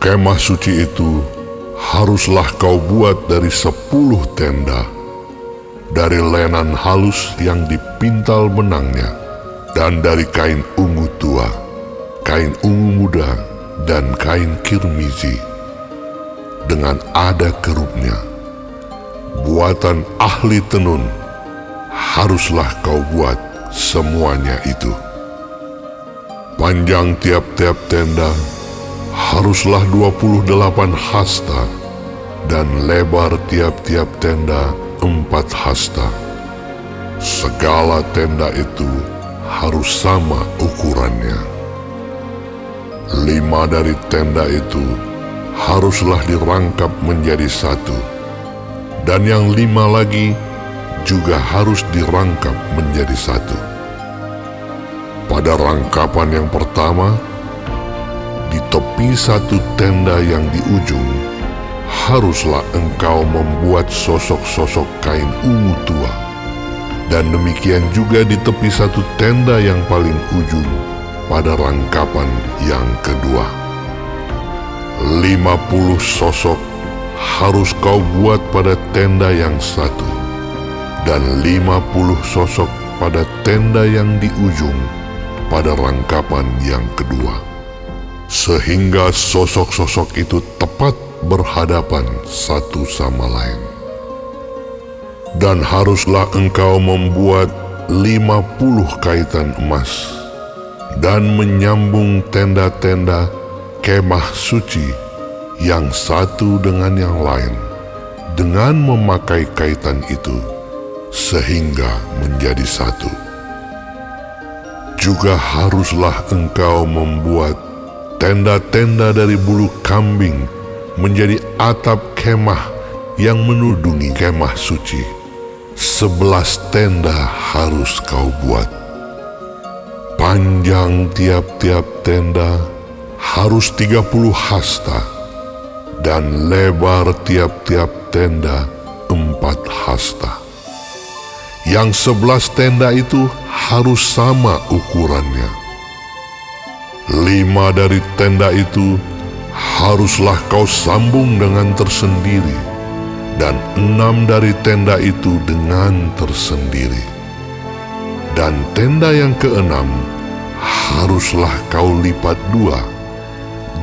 Kemah suci itu haruslah kau buat dari sepuluh tenda, dari lenan halus yang dipintal benangnya, dan dari kain ungu tua, kain ungu muda, dan kain kirmizi, dengan ada kerupnya. Buatan ahli tenun haruslah kau buat semuanya itu. Panjang tiap-tiap tenda haruslah 28 hasta dan lebar tiap-tiap tenda empat hasta. Segala tenda itu harus sama ukurannya. Lima dari tenda itu haruslah dirangkap menjadi satu, dan yang lima lagi juga harus dirangkap menjadi satu. Pada rangkapan yang pertama, di tepi satu tenda yang di ujung, haruslah engkau membuat sosok-sosok kain ungu tua. Dan demikian juga di tepi satu tenda yang paling ujung pada rangkapan yang kedua. Lima puluh sosok harus kau buat pada tenda yang satu, dan lima puluh sosok pada tenda yang di ujung pada rangkapan yang kedua sehingga sosok-sosok itu tepat berhadapan satu sama lain. Dan haruslah engkau membuat lima puluh kaitan emas dan menyambung tenda-tenda kemah suci yang satu dengan yang lain dengan memakai kaitan itu sehingga menjadi satu. Juga haruslah engkau membuat tenda-tenda dari bulu kambing menjadi atap kemah yang menudungi kemah suci. Sebelas tenda harus kau buat. Panjang tiap-tiap tenda harus tiga puluh hasta dan lebar tiap-tiap tenda empat hasta. Yang sebelas tenda itu harus sama ukurannya Lima dari tenda itu haruslah kau sambung dengan tersendiri, dan enam dari tenda itu dengan tersendiri. Dan tenda yang keenam haruslah kau lipat dua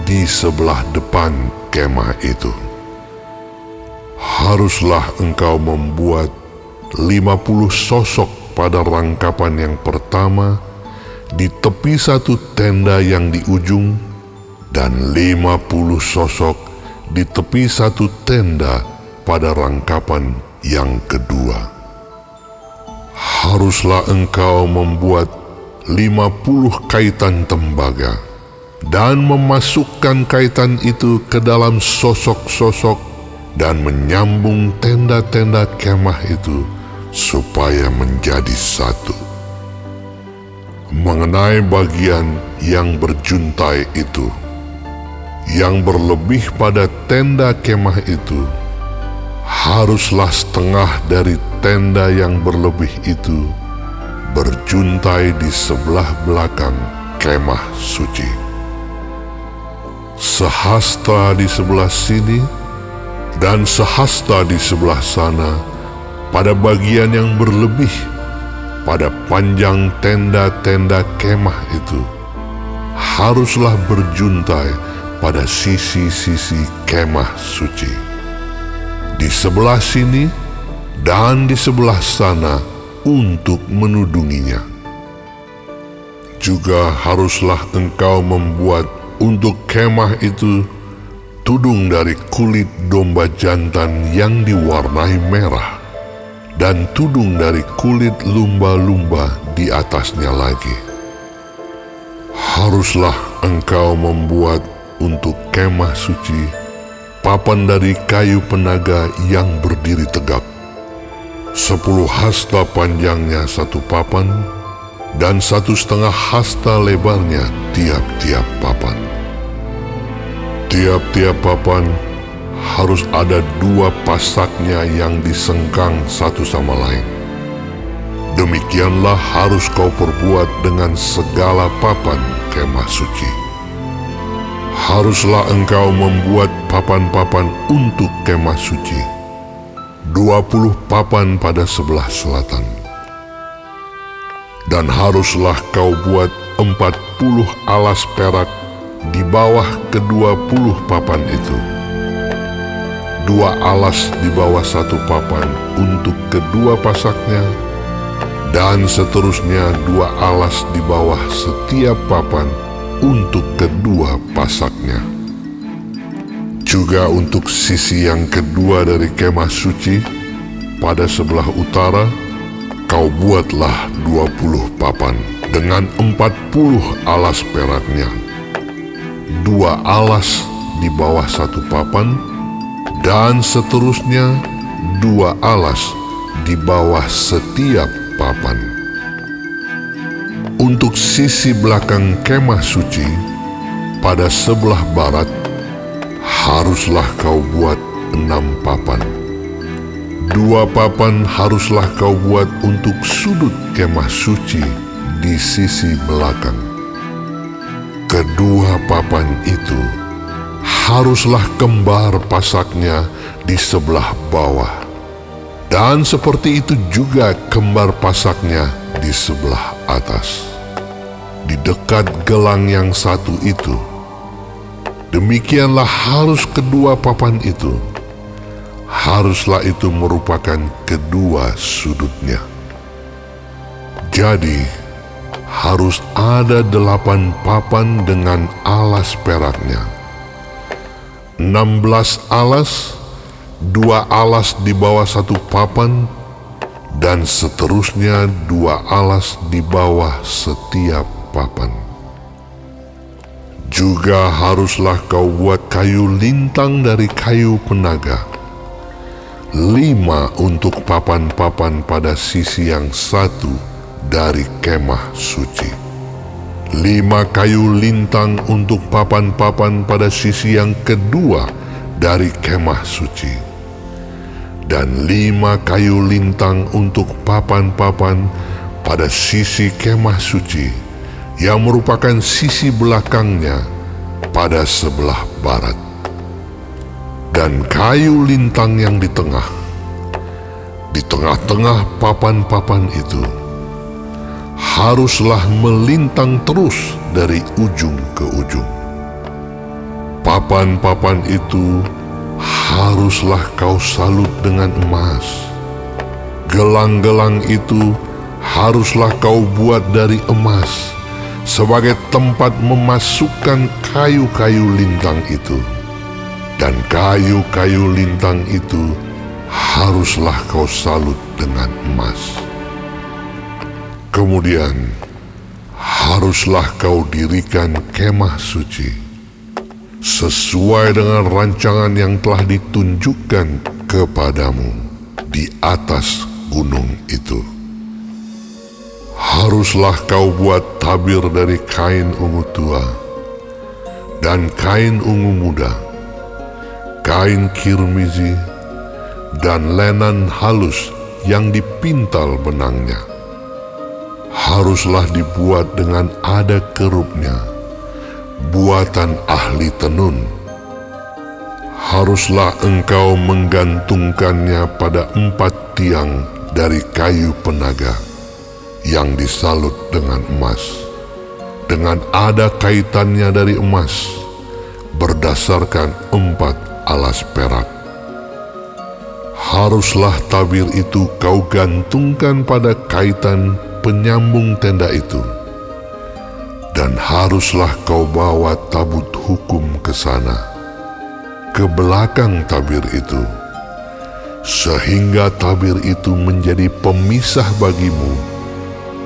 di sebelah depan kemah itu. Haruslah engkau membuat lima puluh sosok pada rangkapan yang pertama, di tepi satu tenda yang di ujung dan lima puluh sosok di tepi satu tenda pada rangkapan yang kedua. Haruslah engkau membuat lima puluh kaitan tembaga dan memasukkan kaitan itu ke dalam sosok-sosok dan menyambung tenda-tenda kemah itu supaya menjadi satu mengenai bagian yang berjuntai itu, yang berlebih pada tenda kemah itu, haruslah setengah dari tenda yang berlebih itu berjuntai di sebelah belakang kemah suci. Sehasta di sebelah sini dan sehasta di sebelah sana pada bagian yang berlebih pada panjang tenda-tenda kemah itu haruslah berjuntai pada sisi-sisi kemah suci. Di sebelah sini dan di sebelah sana untuk menudunginya. Juga haruslah engkau membuat untuk kemah itu tudung dari kulit domba jantan yang diwarnai merah dan tudung dari kulit lumba-lumba di atasnya lagi. Haruslah engkau membuat untuk kemah suci papan dari kayu penaga yang berdiri tegak. Sepuluh hasta panjangnya satu papan, dan satu setengah hasta lebarnya tiap-tiap papan. Tiap-tiap papan harus ada dua pasaknya yang disengkang satu sama lain. Demikianlah harus kau perbuat dengan segala papan kemah suci. haruslah engkau membuat papan-papan untuk kemah suci. Dua puluh papan pada sebelah selatan. Dan haruslah kau buat empat puluh alas perak di bawah kedua puluh papan itu. Dua alas di bawah satu papan untuk kedua pasaknya, dan seterusnya dua alas di bawah setiap papan untuk kedua pasaknya. Juga untuk sisi yang kedua dari kemah suci, pada sebelah utara, kau buatlah dua puluh papan dengan empat puluh alas peraknya. Dua alas di bawah satu papan, dan seterusnya dua alas di bawah setiap papan. Untuk sisi belakang kemah suci, pada sebelah barat, haruslah kau buat enam papan. Dua papan haruslah kau buat untuk sudut kemah suci di sisi belakang. Kedua papan itu haruslah kembar pasaknya di sebelah bawah. Dan seperti itu juga kembar pasaknya di sebelah atas. Di dekat gelang yang satu itu. Demikianlah harus kedua papan itu. Haruslah itu merupakan kedua sudutnya. Jadi, harus ada delapan papan dengan alas peraknya. Enam belas alas dua alas di bawah satu papan, dan seterusnya dua alas di bawah setiap papan. Juga haruslah kau buat kayu lintang dari kayu penaga, lima untuk papan-papan pada sisi yang satu dari kemah suci. Lima kayu lintang untuk papan-papan pada sisi yang kedua dari kemah suci dan lima kayu lintang untuk papan-papan pada sisi kemah suci yang merupakan sisi belakangnya pada sebelah barat. Dan kayu lintang yang di tengah, di tengah-tengah papan-papan itu, haruslah melintang terus dari ujung ke ujung. Papan-papan itu haruslah kau salut dengan emas. Gelang-gelang itu haruslah kau buat dari emas sebagai tempat memasukkan kayu-kayu lintang itu. Dan kayu-kayu lintang itu haruslah kau salut dengan emas. Kemudian, haruslah kau dirikan kemah suci sesuai dengan rancangan yang telah ditunjukkan kepadamu di atas gunung itu. Haruslah kau buat tabir dari kain ungu tua dan kain ungu muda, kain kirmizi, dan lenan halus yang dipintal benangnya. Haruslah dibuat dengan ada kerupnya buatan ahli tenun. Haruslah engkau menggantungkannya pada empat tiang dari kayu penaga yang disalut dengan emas, dengan ada kaitannya dari emas, berdasarkan empat alas perak. Haruslah tabir itu kau gantungkan pada kaitan penyambung tenda itu dan haruslah kau bawa tabut hukum ke sana, ke belakang tabir itu, sehingga tabir itu menjadi pemisah bagimu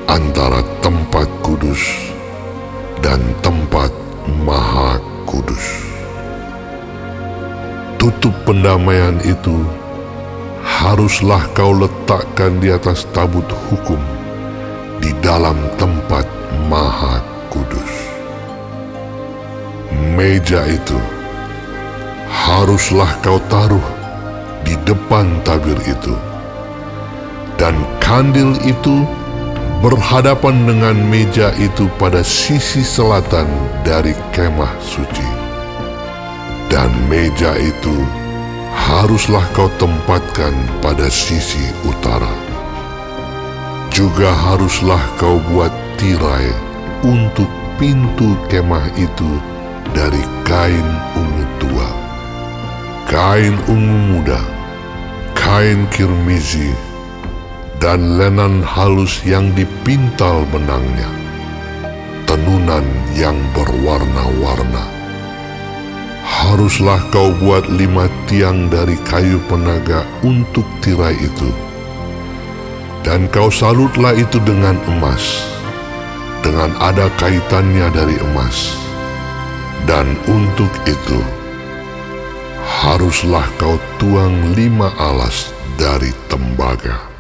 antara tempat kudus dan tempat maha kudus. Tutup pendamaian itu haruslah kau letakkan di atas tabut hukum di dalam tempat maha kudus. Meja itu haruslah kau taruh di depan tabir itu, dan kandil itu berhadapan dengan meja itu pada sisi selatan dari kemah suci. Dan meja itu haruslah kau tempatkan pada sisi utara. Juga haruslah kau buat tirai untuk pintu kemah itu dari kain ungu tua, kain ungu muda, kain kirmizi, dan lenan halus yang dipintal benangnya, tenunan yang berwarna-warna haruslah kau buat lima tiang dari kayu penaga untuk tirai itu. Dan kau salutlah itu dengan emas, dengan ada kaitannya dari emas. Dan untuk itu, haruslah kau tuang lima alas dari tembaga.